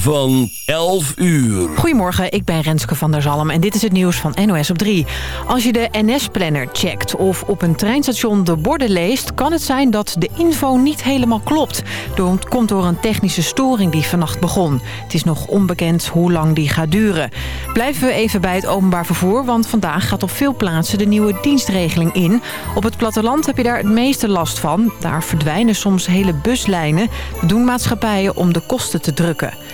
van 11 uur. Goedemorgen, ik ben Renske van der Zalm en dit is het nieuws van NOS op 3. Als je de NS-planner checkt of op een treinstation de borden leest... kan het zijn dat de info niet helemaal klopt. Dat komt door een technische storing die vannacht begon. Het is nog onbekend hoe lang die gaat duren. Blijven we even bij het openbaar vervoer... want vandaag gaat op veel plaatsen de nieuwe dienstregeling in. Op het platteland heb je daar het meeste last van. Daar verdwijnen soms hele buslijnen. doen maatschappijen om de kosten te drukken.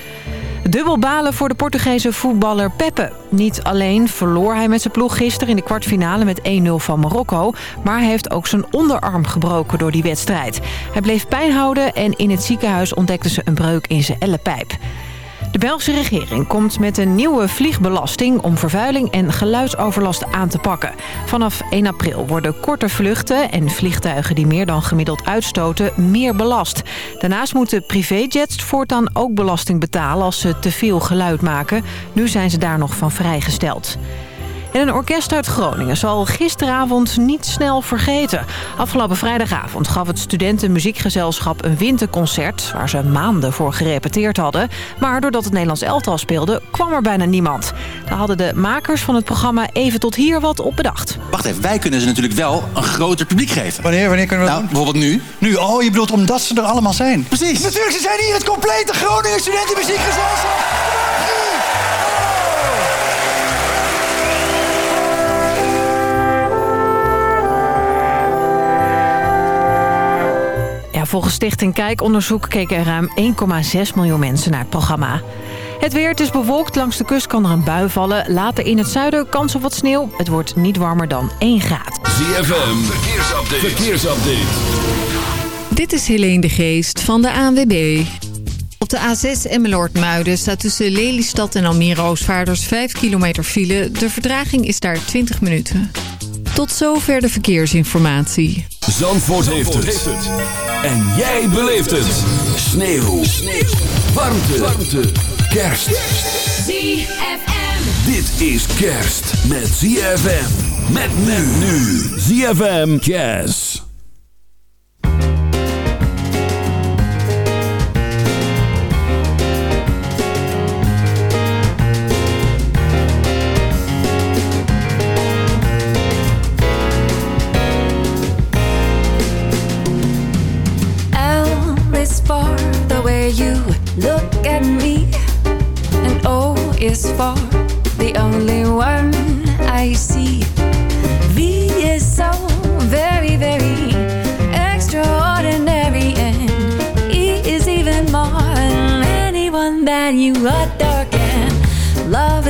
Dubbel balen voor de Portugese voetballer Pepe. Niet alleen verloor hij met zijn ploeg gisteren in de kwartfinale met 1-0 van Marokko... maar hij heeft ook zijn onderarm gebroken door die wedstrijd. Hij bleef pijn houden en in het ziekenhuis ontdekten ze een breuk in zijn ellepijp. De Belgische regering komt met een nieuwe vliegbelasting... om vervuiling en geluidsoverlast aan te pakken. Vanaf 1 april worden korte vluchten en vliegtuigen die meer dan gemiddeld uitstoten... meer belast. Daarnaast moeten privéjets voortaan ook belasting betalen... als ze te veel geluid maken. Nu zijn ze daar nog van vrijgesteld. En een orkest uit Groningen zal gisteravond niet snel vergeten. Afgelopen vrijdagavond gaf het studentenmuziekgezelschap een winterconcert... waar ze maanden voor gerepeteerd hadden. Maar doordat het Nederlands elftal speelde, kwam er bijna niemand. Daar hadden de makers van het programma even tot hier wat op bedacht. Wacht even, wij kunnen ze natuurlijk wel een groter publiek geven. Wanneer, wanneer kunnen we nou, dat bijvoorbeeld nu. Nu, oh, je bedoelt omdat ze er allemaal zijn. Precies. Natuurlijk, ze zijn hier het complete Groningen studentenmuziekgezelschap. Volgens Stichting Kijkonderzoek keken er ruim 1,6 miljoen mensen naar het programma. Het weer, het is bewolkt. Langs de kust kan er een bui vallen. Later in het zuiden kans op wat sneeuw. Het wordt niet warmer dan 1 graad. ZFM, verkeersupdate. verkeersupdate. Dit is Helene de Geest van de ANWB. Op de A6 Emmeloord-Muiden staat tussen Lelystad en Almere Oostvaarders 5 kilometer file. De verdraging is daar 20 minuten. Tot zover de verkeersinformatie. Zandvoort, heeft, het. En jij beleeft het. Sneeuw. Sneeuw. Warmte. Warmte. Kerst. ZFM. Dit is kerst met ZFM. Met men nu. ZFM Jazz.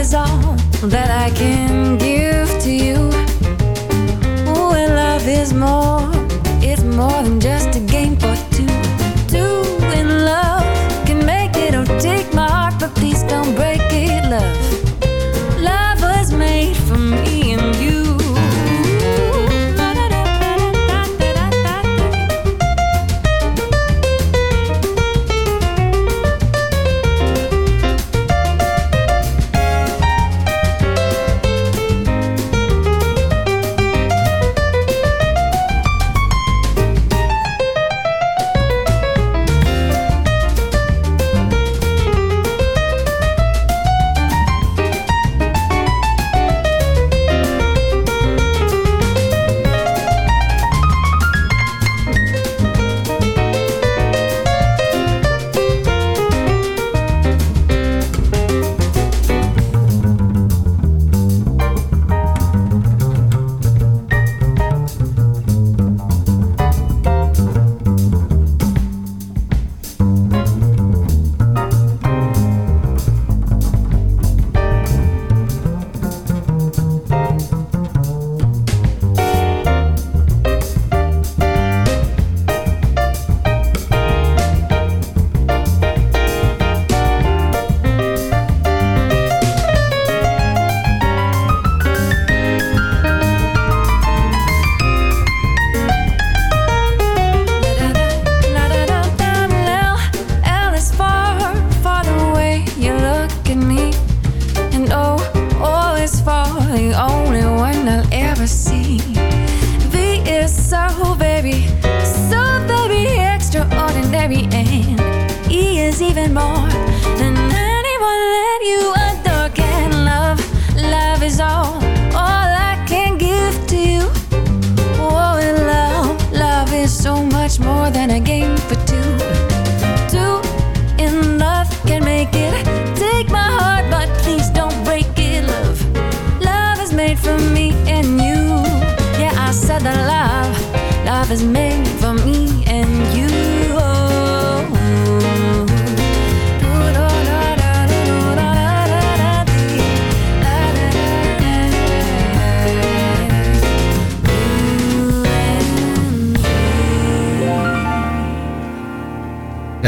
Is all that I can give to you. And love is more,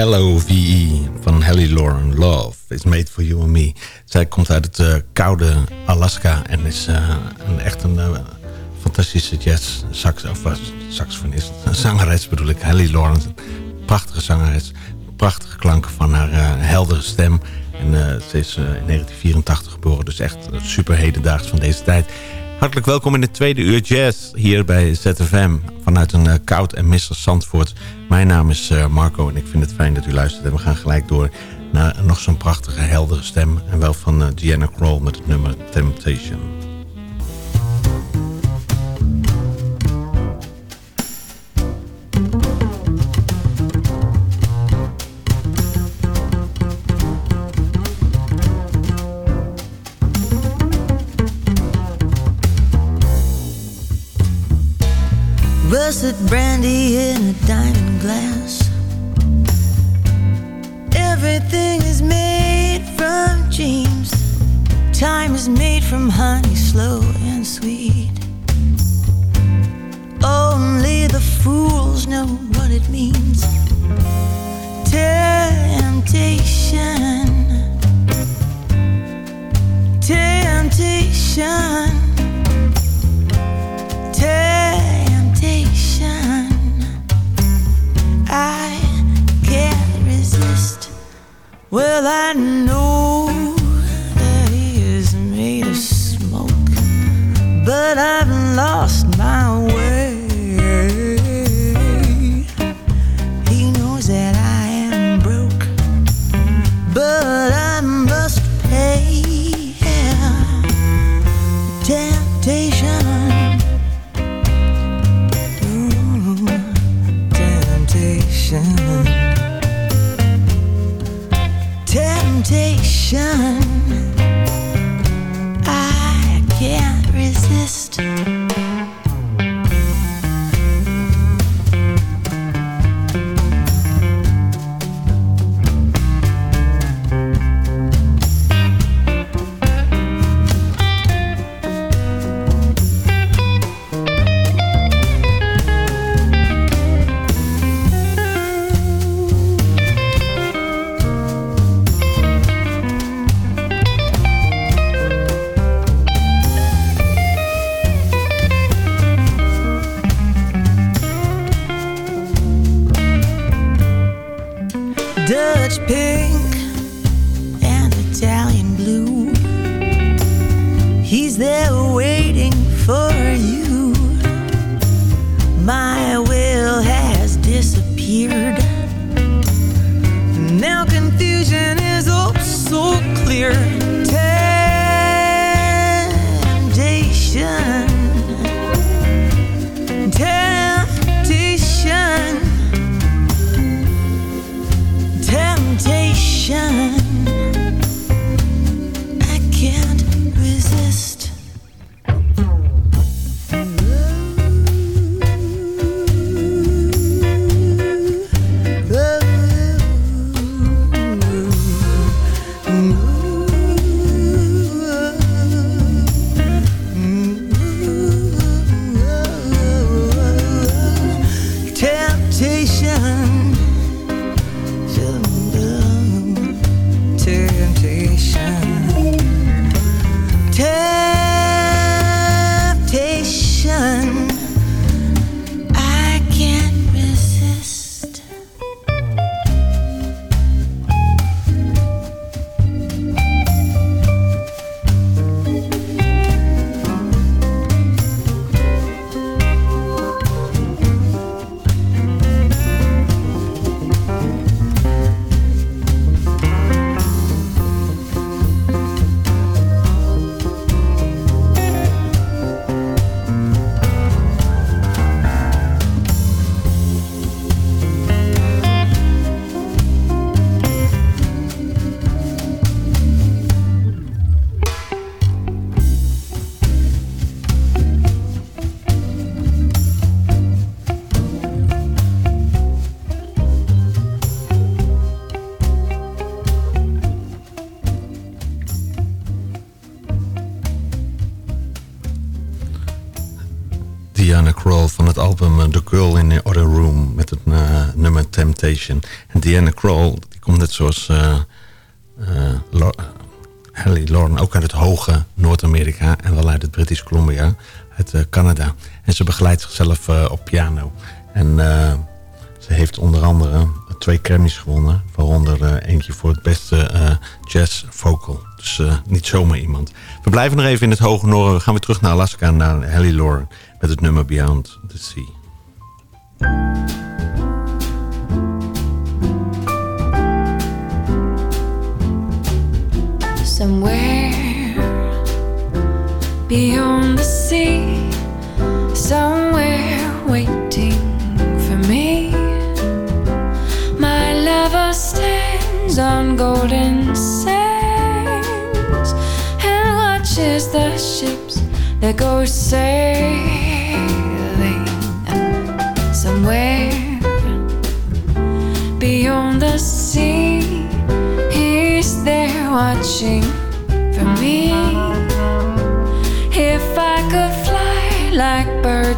Hello VE van Hallie Lauren. Love is made for you and me. Zij komt uit het eh, koude Alaska en is eh, een, echt een eh, fantastische jazz sax, of, saxofonist. Een zangeres bedoel ik. Hallie Lauren, prachtige zangeres. Prachtige klanken van haar heldere stem. En ze is in 1984 geboren, dus echt super hedendaags van deze tijd. Hartelijk welkom in het tweede uur jazz hier bij ZFM. Vanuit een eh, koud en mistig Zandvoort. Mijn naam is eh, Marco en ik vind het fijn dat u luistert. En we gaan gelijk door naar nog zo'n prachtige heldere stem. En wel van eh, Diana Krall met het nummer Temptation. Rusted brandy in a diamond glass. Everything is made from dreams. Time is made from honey, slow and sweet. Only the fools know what it means. Temptation. Temptation. Well, I know that he is made of smoke, but I've lost my way. En Diana Kroll, die komt net zoals uh, uh, ook uit het hoge Noord-Amerika en wel uit het British Columbia, uit Canada. En ze begeleidt zichzelf op piano. En ze heeft onder andere twee Grammys gewonnen, waaronder eentje voor het beste jazz vocal. Dus niet zomaar iemand. We blijven nog even in het hoge noorden. We gaan weer terug naar Alaska, naar Haley Lauren met het nummer Beyond the Sea. Beyond the sea, somewhere waiting for me. My lover stands on golden sands and watches the ships that go sailing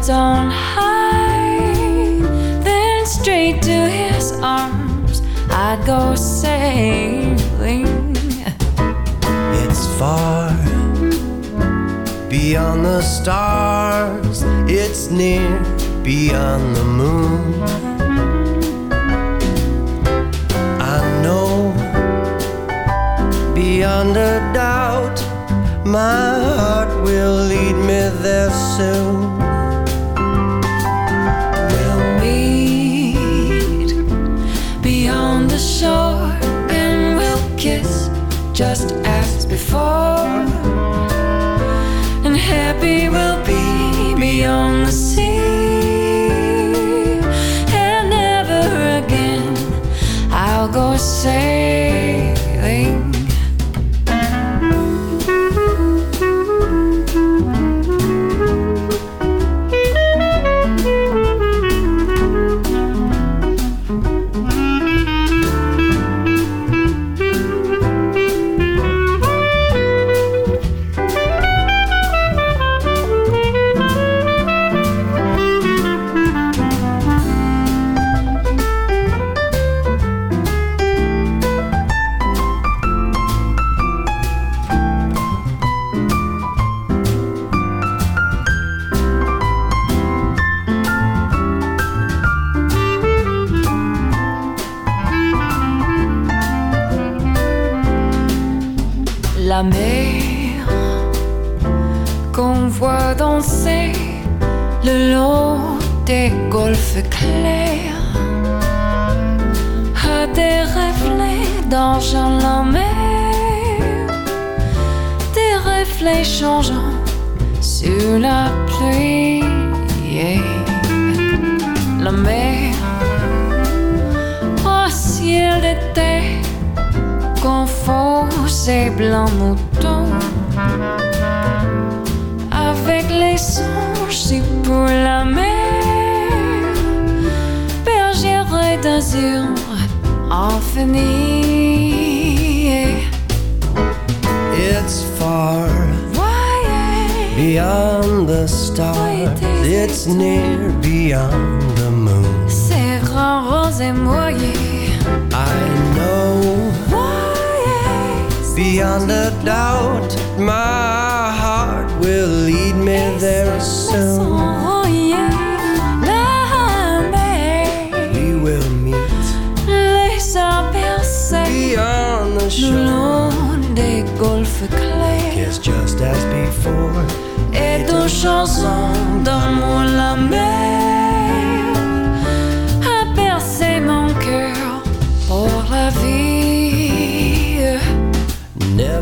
birds on high, then straight to his arms I'd go sailing. It's far beyond the stars, it's near beyond the moon. I know beyond a doubt my heart will lead me there soon. Just as before. And happy we'll be beyond the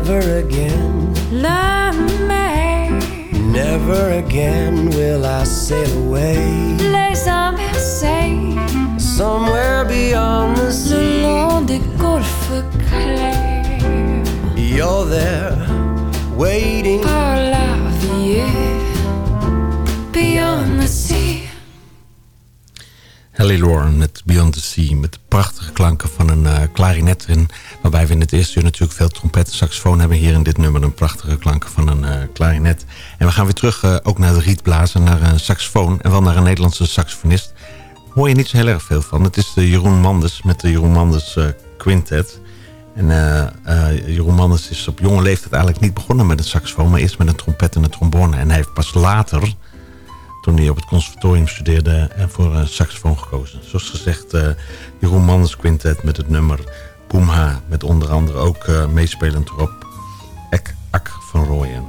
Never again, La mer, never again will I sail away. les aperçus Somewhere beyond the le sea. long des golfes clairs. You're there, waiting. Par la vie, beyond the sea. Haley Lauren met Beyond the Sea. Met de prachtige klanken van een uh, klarinet. Waarbij we in het eerste uur natuurlijk veel trompet en saxofoon hebben. Hier in dit nummer een prachtige klanken van een uh, klarinet. En we gaan weer terug uh, ook naar de rietblazen, naar een saxofoon. En wel naar een Nederlandse saxofonist. Hoor je niet zo heel erg veel van. Het is de Jeroen Manders met de Jeroen Manders Quintet. En Jeroen Manders is op jonge leeftijd eigenlijk niet begonnen met een saxofoon. Maar eerst met een trompet en een trombone. En hij heeft pas later toen hij op het conservatorium studeerde en voor een saxofoon gekozen. Zoals gezegd, uh, Jeroen Manders Quintet met het nummer Boomha. Met onder andere ook uh, meespelend erop Ek Ak van Rooyen.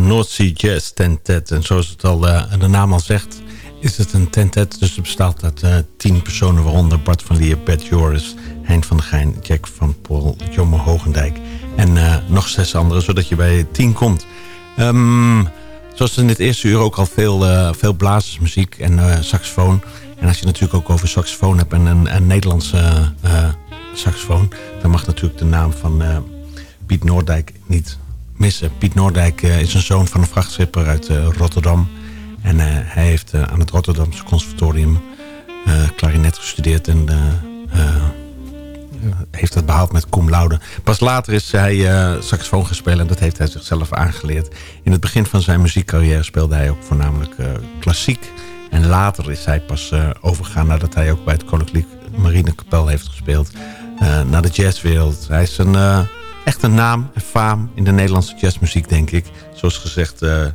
North Sea Jazz Tentet. En zoals het al, uh, de naam al zegt, is het een tentet. Dus het bestaat uit uh, tien personen, waaronder Bart van Lier, Bert Joris, Hein van der Geijn, Jack van Pol, Jomme Hogendijk en nog zes anderen, zodat je bij tien komt. Um, zoals in het eerste uur ook al veel, veel blazersmuziek en saxofoon. En als je natuurlijk ook over saxofoon hebt en een, een Nederlandse saxofoon... dan mag natuurlijk de naam van Piet Noordijk niet missen. Piet Noordijk uh, is een zoon van een vrachtschipper uit uh, Rotterdam. En uh, hij heeft aan het Rotterdamse conservatorium klarinet gestudeerd. En heeft dat behaald met cum laude. Pas later is hij saxofoon gespeeld en dat heeft hij zichzelf aangeleerd. In het begin van zijn muziekcarrière speelde hij ook voornamelijk klassiek. En later is hij pas overgegaan nadat hij ook bij het Koninklijk Marinekapel heeft gespeeld. naar de jazzwereld. Hij is een echt een naam en faam in de Nederlandse jazzmuziek, denk ik. Zoals gezegd, uh,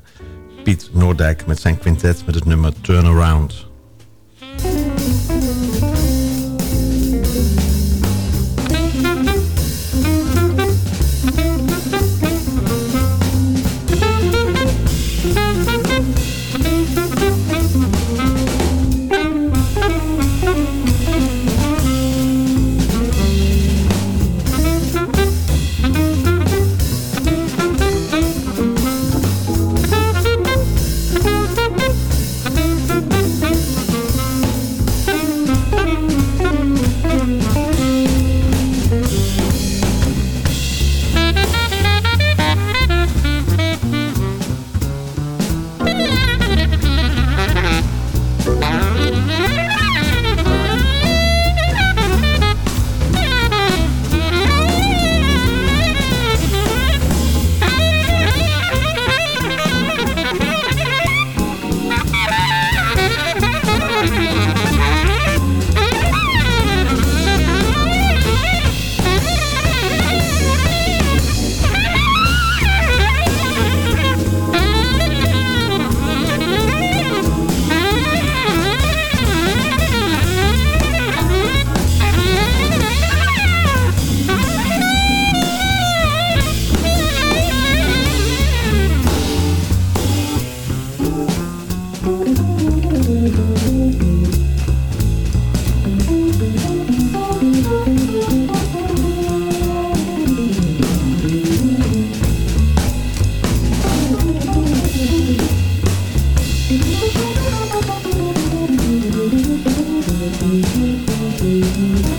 Piet Noordijk met zijn quintet met het nummer. Turnaround Thank you.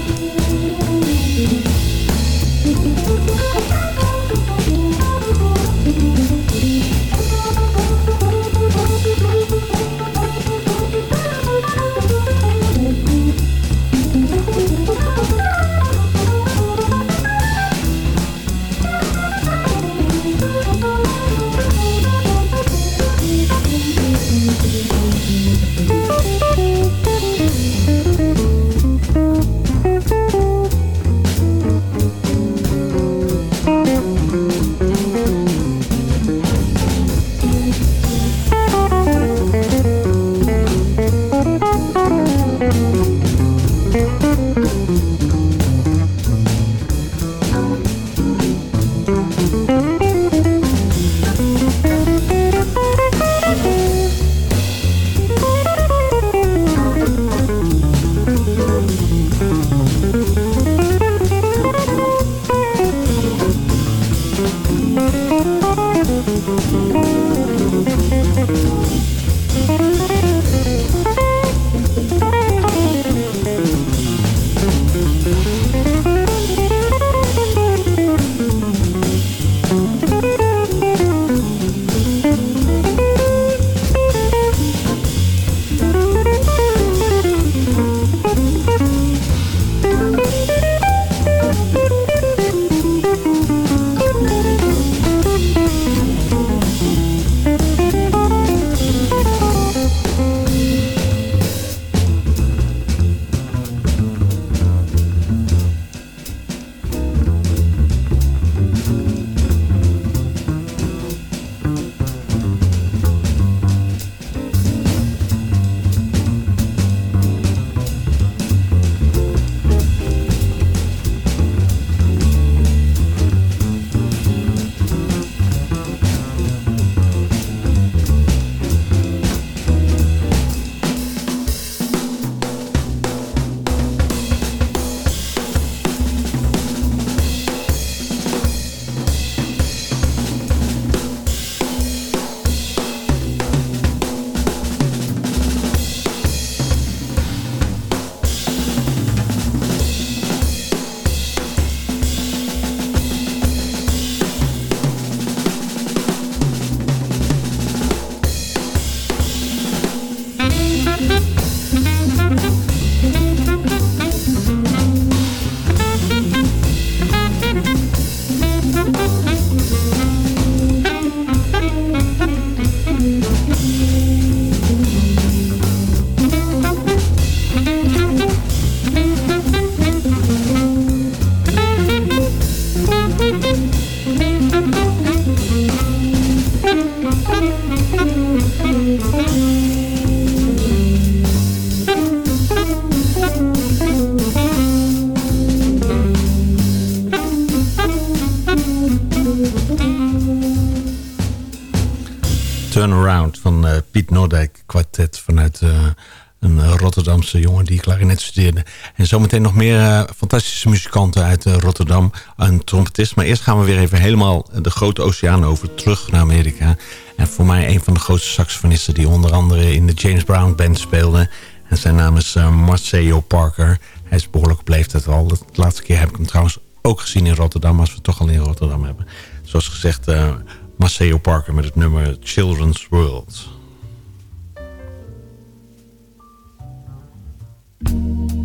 Vanuit eh, een Rotterdamse jongen die klarinet studeerde. En zometeen nog meer eh, fantastische muzikanten uit eh, Rotterdam. Een trompetist. Maar eerst gaan we weer even helemaal de grote oceaan over terug naar Amerika. En voor mij een van de grootste saxofonisten die onder andere in de James Brown Band speelde. En zijn naam is uh, Parker. Hij is behoorlijk op leeftijd al. De laatste keer heb ik hem trouwens ook gezien in Rotterdam. Als we toch al in Rotterdam hebben. Zoals gezegd, Marcelo Parker met het nummer Children's World. you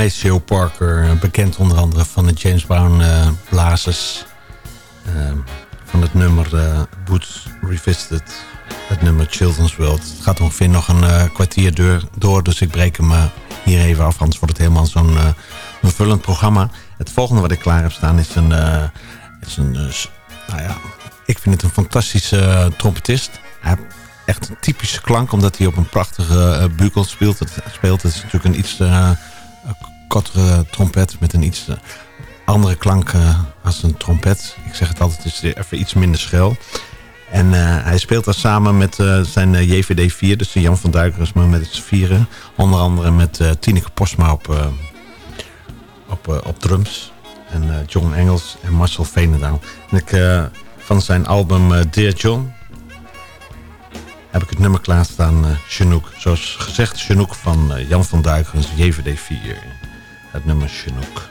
Maceo Parker, bekend onder andere van de James Brown uh, blazers. Uh, van het nummer Boots Revisited, het nummer Children's World. Het gaat ongeveer nog een kwartier door, door, dus ik breek hem hier even af. Anders wordt het helemaal zo'n vervullend programma. Het volgende wat ik klaar heb staan is een... is een nou ja, ik vind het een fantastische trompetist. Hij echt een typische klank, omdat hij op een prachtige uh, bukel speelt. Het, speelt. Is natuurlijk een iets uh, kortere trompet met een iets uh, andere klank als een trompet. Ik zeg het altijd, het is even iets minder schel. En hij speelt daar samen met zijn JVD 4, dus Jan van Duikersma met het vieren. Onder andere met Tineke Posma op, op, op drums. En John Engels en Marcel Veenendaal. En ik, van zijn album Dear John heb ik het nummer klaarstaan, uh, Chinook. Zoals gezegd, Chinook van Jan van Duigens, JVD4. Het nummer Chinook.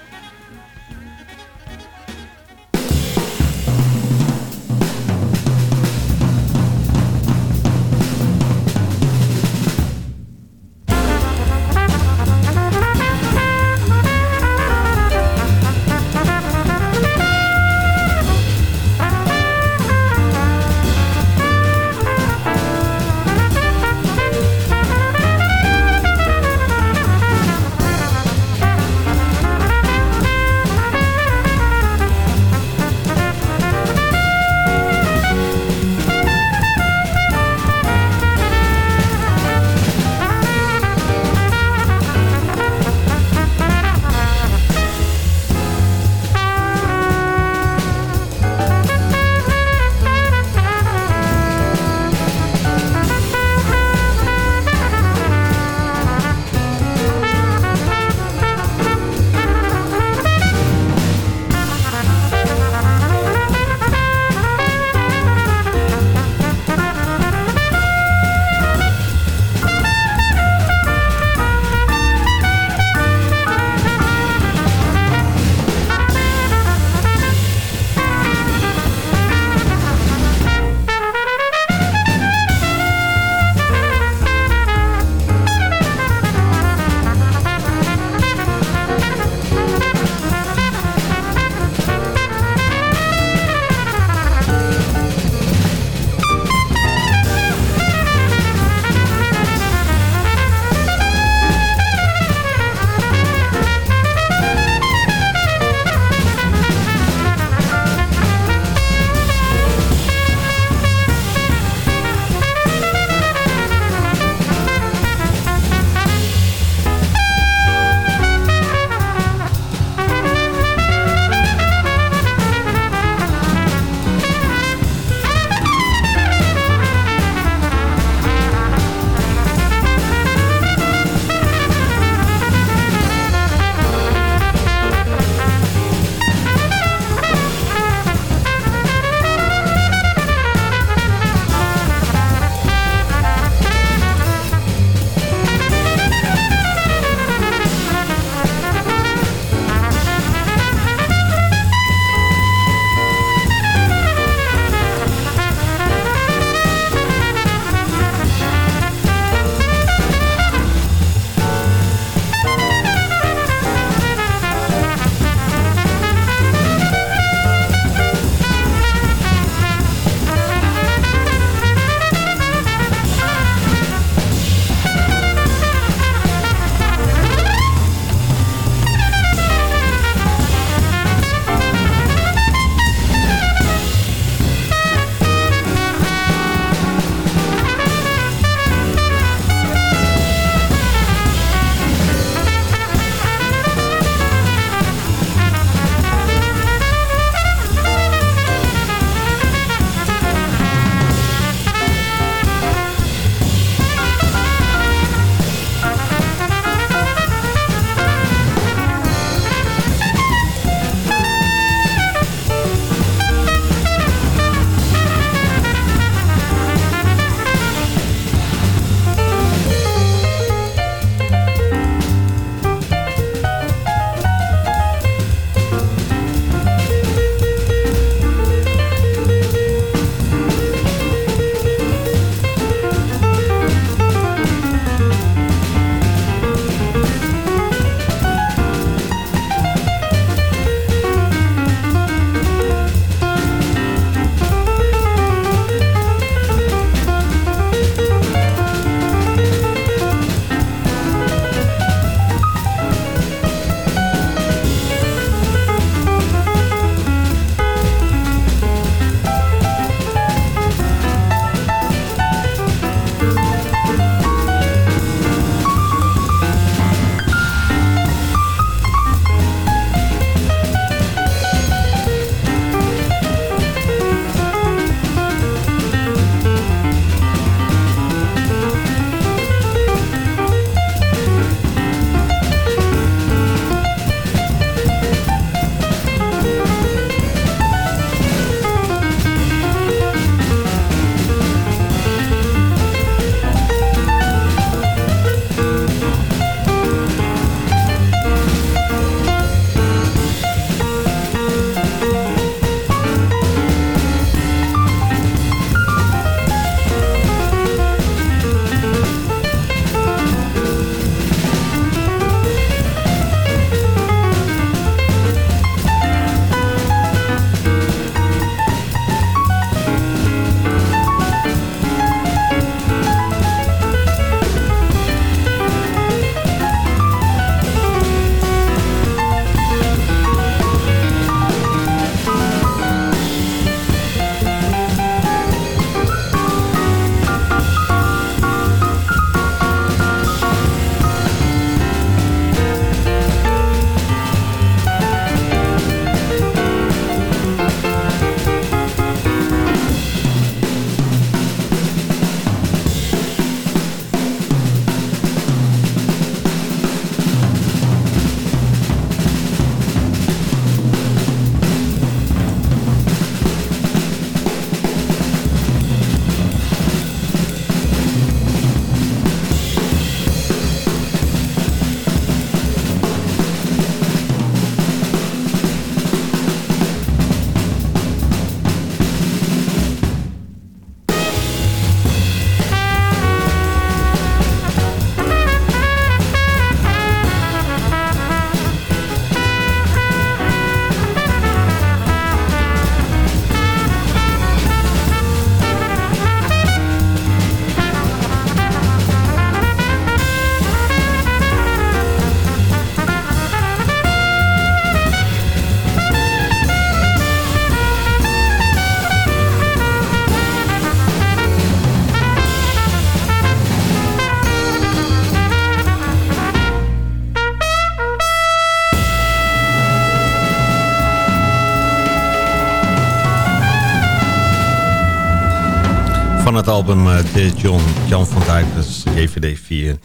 Van het album uh, de John, Jan van Dijk, dat is JVD 4.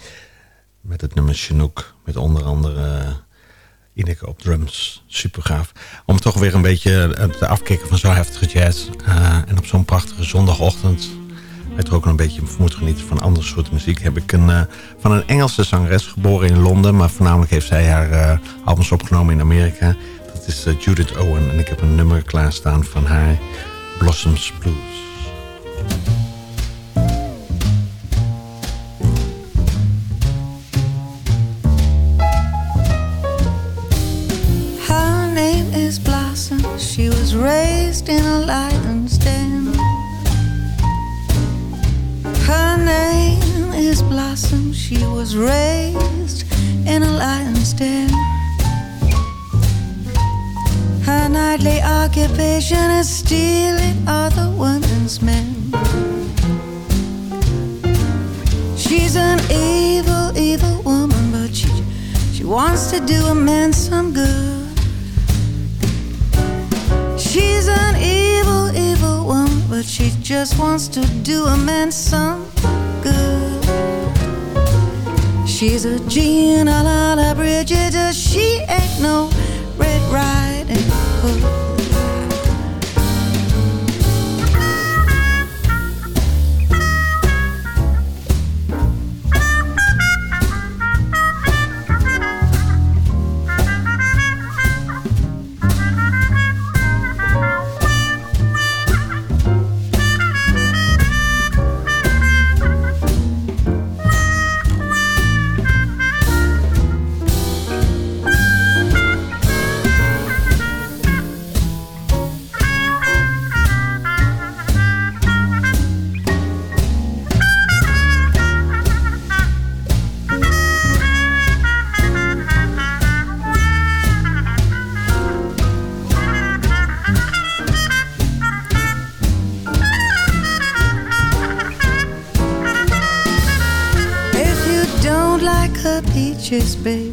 Met het nummer Chinook. Met onder andere uh, Ineke op drums. Super gaaf. Om toch weer een beetje uh, te afkicken van zo'n heftige jazz. En op zo'n prachtige zondagochtend. Wij ook een beetje moet genieten van andere soorten muziek. Heb ik een, van een Engelse zangeres geboren in Londen. Maar voornamelijk heeft zij haar albums opgenomen in Amerika. Dat is Judith Owen. En ik heb een nummer klaarstaan van haar. Blossoms Blues. Raised in a lion's den. Her name is Blossom. She was raised in a lion's den. Her nightly occupation is stealing other women's men. She's an evil, evil woman, but she, she wants to do a man some good. She's an evil, evil woman, but she just wants to do a man some good. She's a Gina La La Bridget, she ain't no Red Riding Hood. precious baby.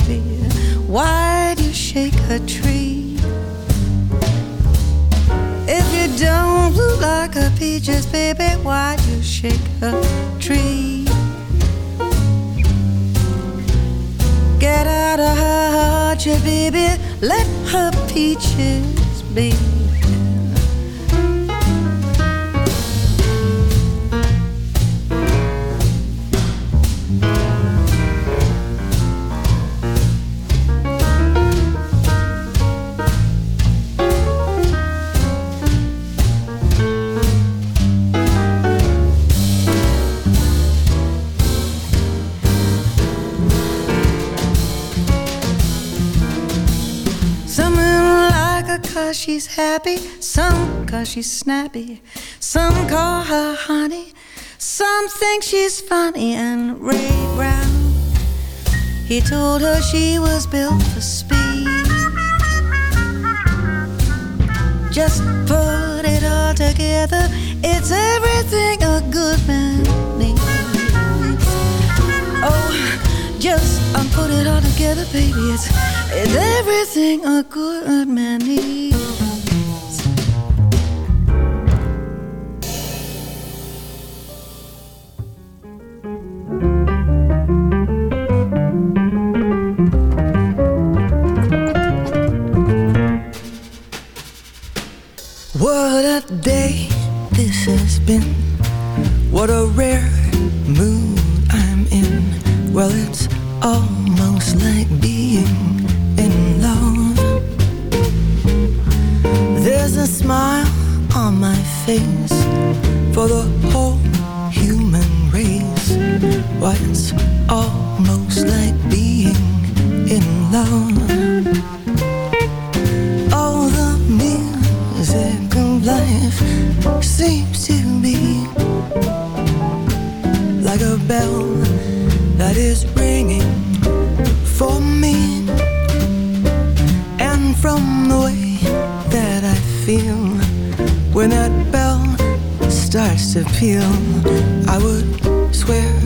Happy, some cause she's snappy, some call her honey, some think she's funny, and Ray Brown, he told her she was built for speed. Just put it all together, it's everything a good man needs. Oh, just put it all together, baby, it's, it's everything a good man needs. Day this has been. What a rare mood I'm in. Well, it's almost like being in love. There's a smile on my face for the whole human race. Why, it's almost like being in love. Seems to be like a bell that is ringing for me. And from the way that I feel when that bell starts to peal, I would swear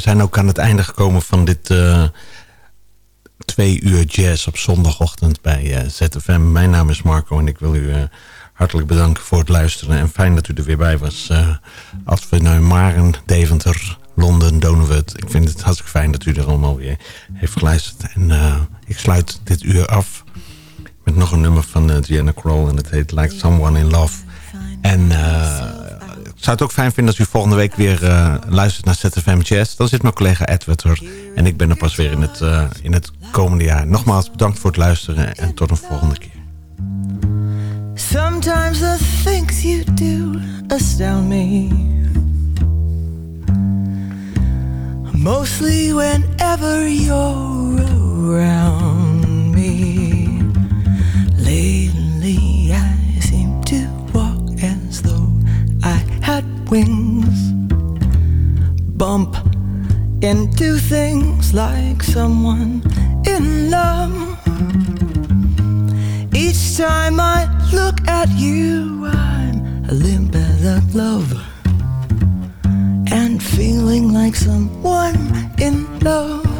zijn ook aan het einde gekomen van dit eh, twee uur jazz op zondagochtend bij eh, ZFM. Mijn naam is Marco en ik wil u eh, hartelijk bedanken voor het luisteren. En fijn dat u er weer bij was. Eh, als we naar Maren, Deventer, Londen, Donewood. Ik vind het hartstikke fijn dat u er allemaal weer heeft geluisterd. En ik sluit dit uur af met nog een nummer van eh, Diana. En het heet Like Someone in Love. En zou het ook fijn vinden als u volgende week weer eh, luistert naar ZFM Jazz. Dan zit mijn collega Edward er. En ik ben er pas weer in het, eh, in het komende jaar. Nogmaals bedankt voor het luisteren en tot een volgende keer. Sometimes the things you do astound me. Mostly whenever you're around wings. Bump into things like someone in love. Each time I look at you, I'm limp as a glove and feeling like someone in love.